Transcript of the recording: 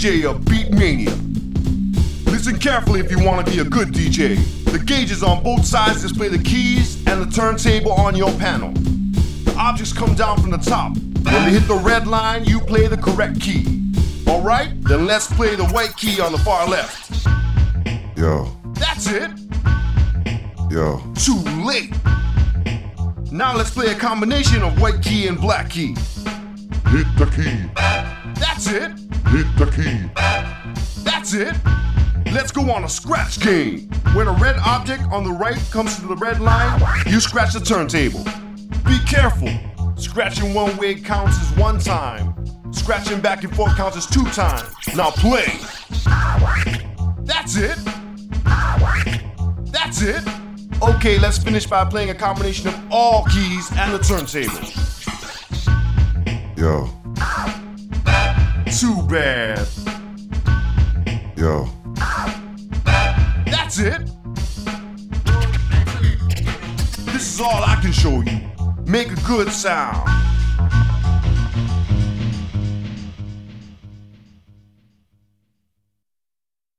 DJ of Beatmania. Listen carefully if you want to be a good DJ. The gauges on both sides display the keys and the turntable on your panel. The objects come down from the top. When they hit the red line, you play the correct key. Alright? Then let's play the white key on the far left. Yo, That's it! yo, Too late! Now let's play a combination of white key and black key. hit the key, That's it! hit the key. That's it! Let's go on a scratch game. When a red object on the right comes to the red line, you scratch the turntable. Be careful. Scratching one way counts as one time. Scratching back and forth counts as two times. Now play. That's it. That's it. Okay, let's finish by playing a combination of all keys and the turntable. Yo, Too bad. yo, That's it. This is all I can show you. Make a good sound.